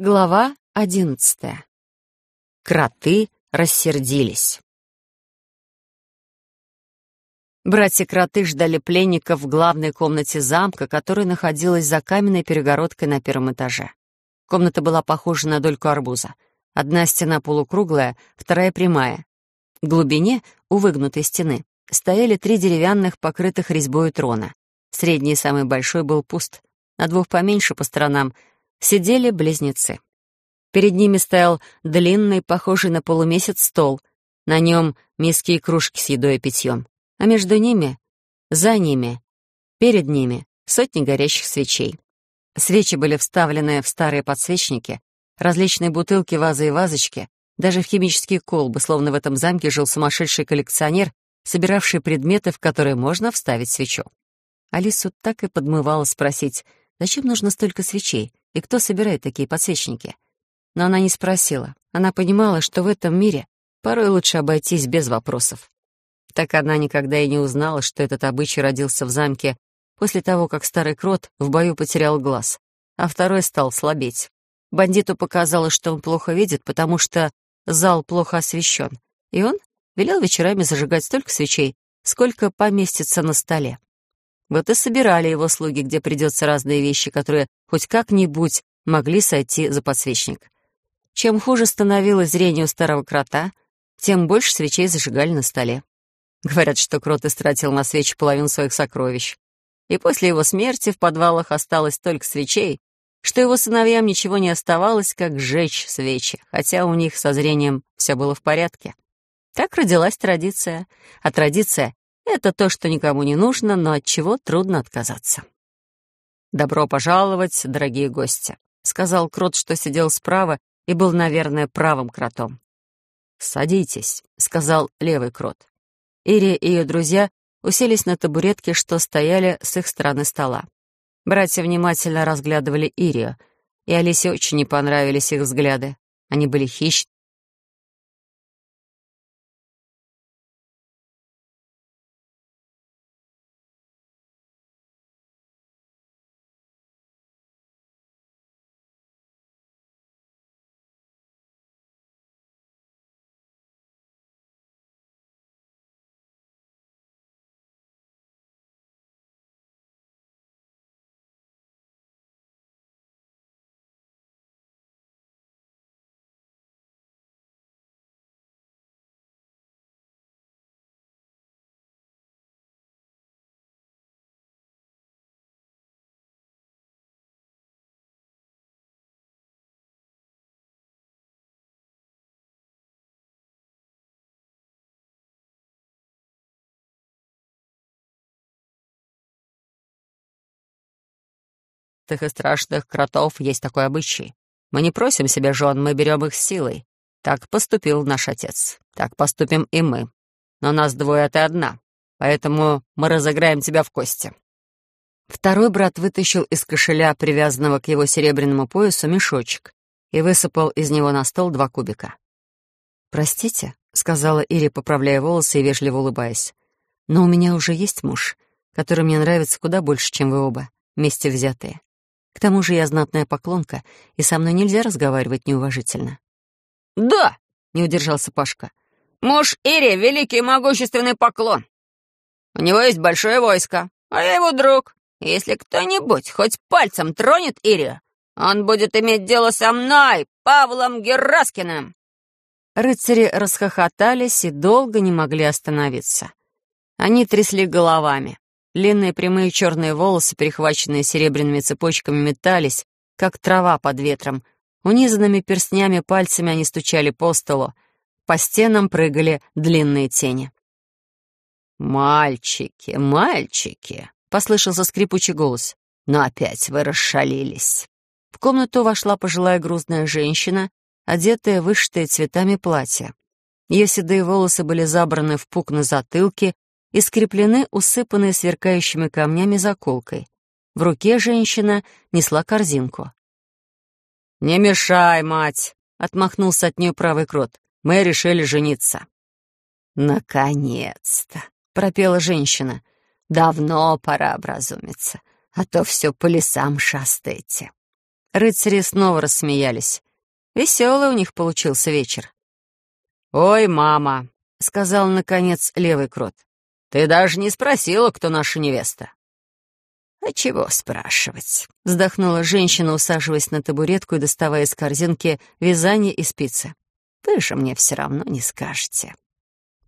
Глава одиннадцатая. Кроты рассердились. Братья-кроты ждали пленников в главной комнате замка, которая находилась за каменной перегородкой на первом этаже. Комната была похожа на дольку арбуза. Одна стена полукруглая, вторая прямая. В глубине, у выгнутой стены, стояли три деревянных, покрытых резьбой трона. Средний, самый большой, был пуст. На двух поменьше по сторонам — сидели близнецы. Перед ними стоял длинный, похожий на полумесяц стол. На нем миски и кружки с едой и питьем. А между ними, за ними, перед ними сотни горящих свечей. Свечи были вставлены в старые подсвечники, различные бутылки, вазы и вазочки, даже в химические колбы, словно в этом замке жил сумасшедший коллекционер, собиравший предметы, в которые можно вставить свечу. Алису так и подмывало спросить, зачем нужно столько свечей, и кто собирает такие подсвечники. Но она не спросила. Она понимала, что в этом мире порой лучше обойтись без вопросов. Так она никогда и не узнала, что этот обычай родился в замке после того, как старый крот в бою потерял глаз, а второй стал слабеть. Бандиту показалось, что он плохо видит, потому что зал плохо освещен, и он велел вечерами зажигать столько свечей, сколько поместится на столе. Вот и собирали его слуги, где придется разные вещи, которые хоть как-нибудь могли сойти за подсвечник. Чем хуже становилось зрение у старого крота, тем больше свечей зажигали на столе. Говорят, что крот истратил на свечи половину своих сокровищ. И после его смерти в подвалах осталось столько свечей, что его сыновьям ничего не оставалось, как сжечь свечи, хотя у них со зрением все было в порядке. Так родилась традиция. А традиция это то, что никому не нужно, но от чего трудно отказаться. «Добро пожаловать, дорогие гости», — сказал крот, что сидел справа и был, наверное, правым кротом. «Садитесь», — сказал левый крот. Ири и ее друзья уселись на табуретке, что стояли с их стороны стола. Братья внимательно разглядывали Ирию, и Алисе очень не понравились их взгляды. Они были хищны, и страшных кротов есть такой обычай. Мы не просим себе жен, мы берем их силой. Так поступил наш отец. Так поступим и мы. Но нас двое, а ты одна. Поэтому мы разыграем тебя в кости». Второй брат вытащил из кошеля, привязанного к его серебряному поясу, мешочек и высыпал из него на стол два кубика. «Простите», — сказала Ири, поправляя волосы и вежливо улыбаясь, «но у меня уже есть муж, который мне нравится куда больше, чем вы оба, вместе взятые. К тому же я знатная поклонка, и со мной нельзя разговаривать неуважительно». «Да!» — не удержался Пашка. «Муж Ири — великий могущественный поклон. У него есть большое войско, а я его друг. Если кто-нибудь хоть пальцем тронет Ирию, он будет иметь дело со мной, Павлом Гераскиным». Рыцари расхохотались и долго не могли остановиться. Они трясли головами. Длинные прямые черные волосы, перехваченные серебряными цепочками, метались, как трава под ветром. Унизанными перстнями пальцами они стучали по столу. По стенам прыгали длинные тени. «Мальчики, мальчики!» — послышался скрипучий голос. «Но опять вы расшалились!» В комнату вошла пожилая грузная женщина, одетая вышитое цветами платье. Ее седые волосы были забраны в пук на затылке и скреплены усыпанные сверкающими камнями заколкой. В руке женщина несла корзинку. «Не мешай, мать!» — отмахнулся от нее правый крот. «Мы решили жениться». «Наконец-то!» — пропела женщина. «Давно пора образумиться, а то все по лесам шастаете». Рыцари снова рассмеялись. Веселый у них получился вечер. «Ой, мама», — сказал, наконец, левый крот, — «ты даже не спросила, кто наша невеста». «А чего спрашивать?» — вздохнула женщина, усаживаясь на табуретку и доставая из корзинки вязание и спицы. «Вы же мне все равно не скажете».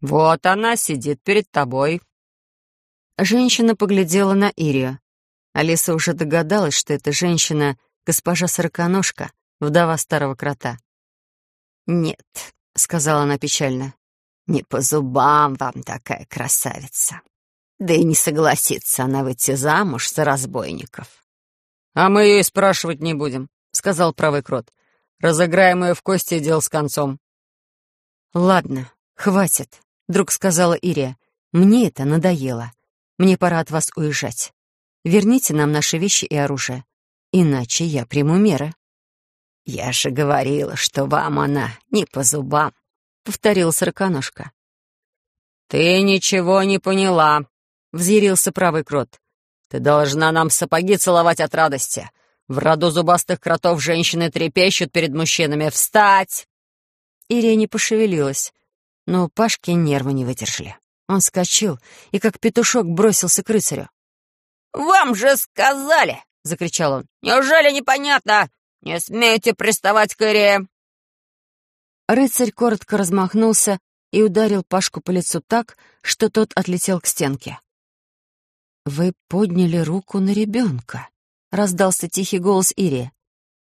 «Вот она сидит перед тобой». Женщина поглядела на Ирию. Алиса уже догадалась, что эта женщина — госпожа Сороконожка, вдова старого крота. «Нет», — сказала она печально, — «не по зубам вам такая красавица. Да и не согласится она выйти замуж за разбойников». «А мы ее и спрашивать не будем», — сказал правый крот. «Разыграем ее в кости и дел с концом». «Ладно, хватит», — вдруг сказала Ирия. «Мне это надоело. Мне пора от вас уезжать. Верните нам наши вещи и оружие, иначе я приму меры». «Я же говорила, что вам она не по зубам», — повторил сороконожка. «Ты ничего не поняла», — взъярился правый крот. «Ты должна нам сапоги целовать от радости. В роду зубастых кротов женщины трепещут перед мужчинами. Встать!» Ирия не пошевелилась, но Пашки нервы не выдержали. Он скочил и, как петушок, бросился к рыцарю. «Вам же сказали!» — закричал он. «Неужели непонятно? Не смейте приставать к Ире!» Рыцарь коротко размахнулся и ударил Пашку по лицу так, что тот отлетел к стенке. «Вы подняли руку на ребенка», — раздался тихий голос Ири.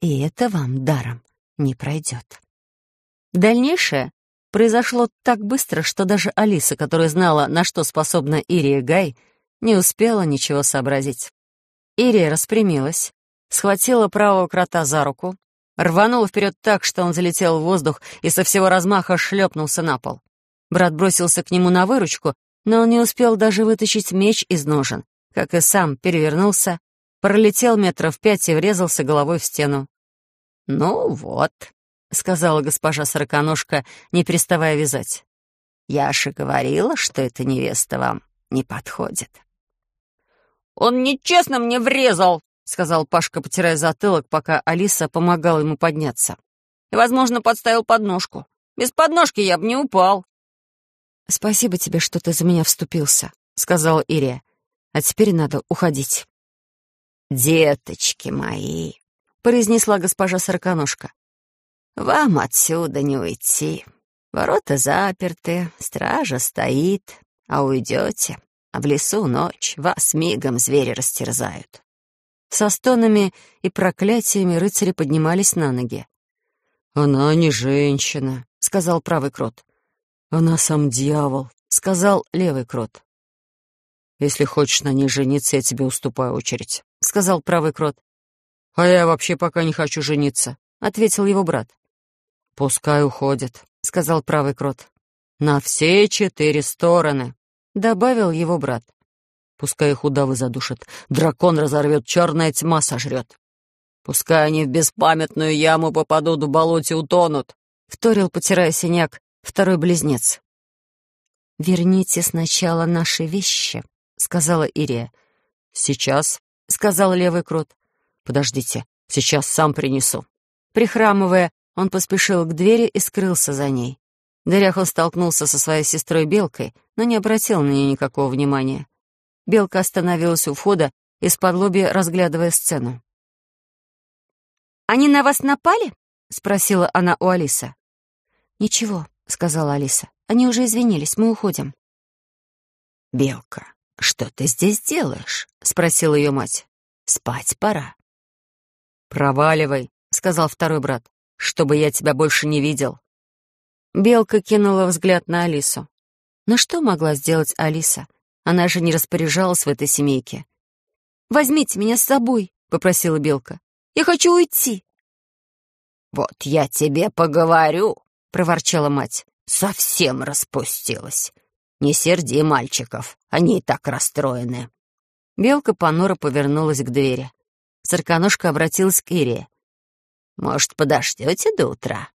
«И это вам даром не пройдет». Дальнейшее произошло так быстро, что даже Алиса, которая знала, на что способна Ирия Гай, не успела ничего сообразить. Ирия распрямилась, схватила правого крота за руку, рванула вперед так, что он залетел в воздух и со всего размаха шлепнулся на пол. Брат бросился к нему на выручку, но он не успел даже вытащить меч из ножен, как и сам перевернулся, пролетел метров пять и врезался головой в стену. «Ну вот», — сказала госпожа Сороконожка, не переставая вязать. «Я же говорила, что эта невеста вам не подходит». «Он нечестно мне врезал», — сказал Пашка, потирая затылок, пока Алиса помогала ему подняться. «И, возможно, подставил подножку. Без подножки я бы не упал». «Спасибо тебе, что ты за меня вступился», — сказала Ирия. «А теперь надо уходить». «Деточки мои», — произнесла госпожа Сороконожка, — «вам отсюда не уйти. Ворота заперты, стража стоит, а уйдете, а в лесу ночь, вас мигом звери растерзают». Со стонами и проклятиями рыцари поднимались на ноги. «Она не женщина», — сказал правый крот. «Она сам дьявол», — сказал левый крот. «Если хочешь на ней жениться, я тебе уступаю очередь», — сказал правый крот. «А я вообще пока не хочу жениться», — ответил его брат. «Пускай уходит», — сказал правый крот. «На все четыре стороны», — добавил его брат. «Пускай их удавы задушат, дракон разорвет, черная тьма сожрет. Пускай они в беспамятную яму попадут, в болоте утонут», — вторил, потирая синяк, второй близнец. «Верните сначала наши вещи», — сказала Ирия. «Сейчас», — сказал левый крот. «Подождите, сейчас сам принесу». Прихрамывая, он поспешил к двери и скрылся за ней. В дверях он столкнулся со своей сестрой Белкой, но не обратил на нее никакого внимания. Белка остановилась у входа, из-под лобья разглядывая сцену. «Они на вас напали?» — спросила она у Алисы. «Ничего», — сказала Алиса. «Они уже извинились, мы уходим». «Белка, что ты здесь делаешь?» — спросила ее мать. «Спать пора». «Проваливай», — сказал второй брат, «чтобы я тебя больше не видел». Белка кинула взгляд на Алису. Но что могла сделать Алиса? Она же не распоряжалась в этой семейке. «Возьмите меня с собой», — попросила Белка. «Я хочу уйти». «Вот я тебе поговорю», — проворчала мать. «Совсем распустилась. Не серди мальчиков, они и так расстроены». Белка понуро повернулась к двери. Царканушка обратилась к Ире. «Может, подождете до утра?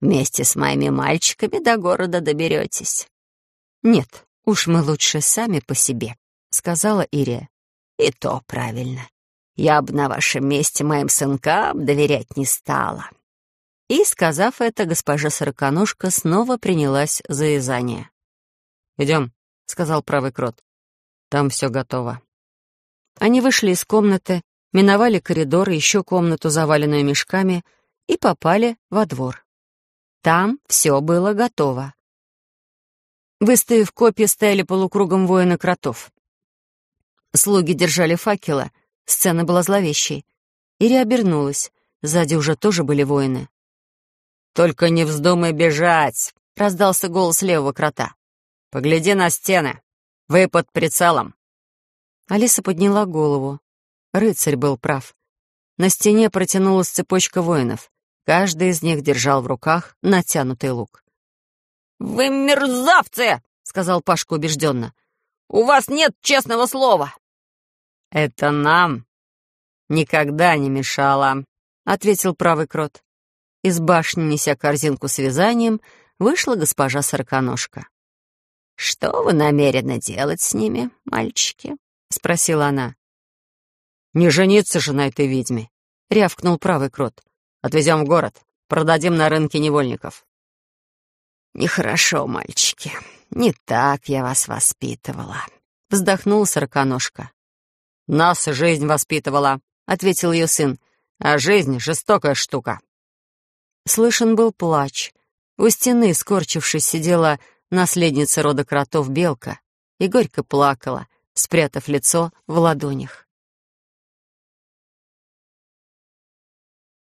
Вместе с моими мальчиками до города доберетесь?» «Нет, уж мы лучше сами по себе», — сказала Ирия. «И то правильно. Я бы на вашем месте моим сынкам доверять не стала». И, сказав это, госпожа Сороконожка снова принялась за вязание. «Идем», — сказал правый крот. «Там все готово». Они вышли из комнаты, миновали коридор и еще комнату, заваленную мешками, и попали во двор. Там все было готово. Выставив копья, стояли полукругом воины кротов. Слуги держали факелы, сцена была зловещей. Ири обернулась, сзади уже тоже были воины. «Только не вздумай бежать!» — раздался голос левого крота. «Погляди на стены. Вы под прицелом». Алиса подняла голову. Рыцарь был прав. На стене протянулась цепочка воинов. Каждый из них держал в руках натянутый лук. «Вы мерзавцы!» — сказал Пашка убежденно. «У вас нет честного слова!» «Это нам никогда не мешало», — ответил правый крот. Из башни, неся корзинку с вязанием, вышла госпожа Сороконожка. «Что вы намерены делать с ними, мальчики?» — спросила она. «Не жениться же на этой ведьме!» — рявкнул правый крот. «Отвезем в город, продадим на рынке невольников». «Нехорошо, мальчики, не так я вас воспитывала», — вздохнул сороконожка. «Нас жизнь воспитывала», — ответил ее сын. «А жизнь — жестокая штука». Слышен был плач. У стены, скорчившись, сидела наследница рода кротов Белка и горько плакала, спрятав лицо в ладонях.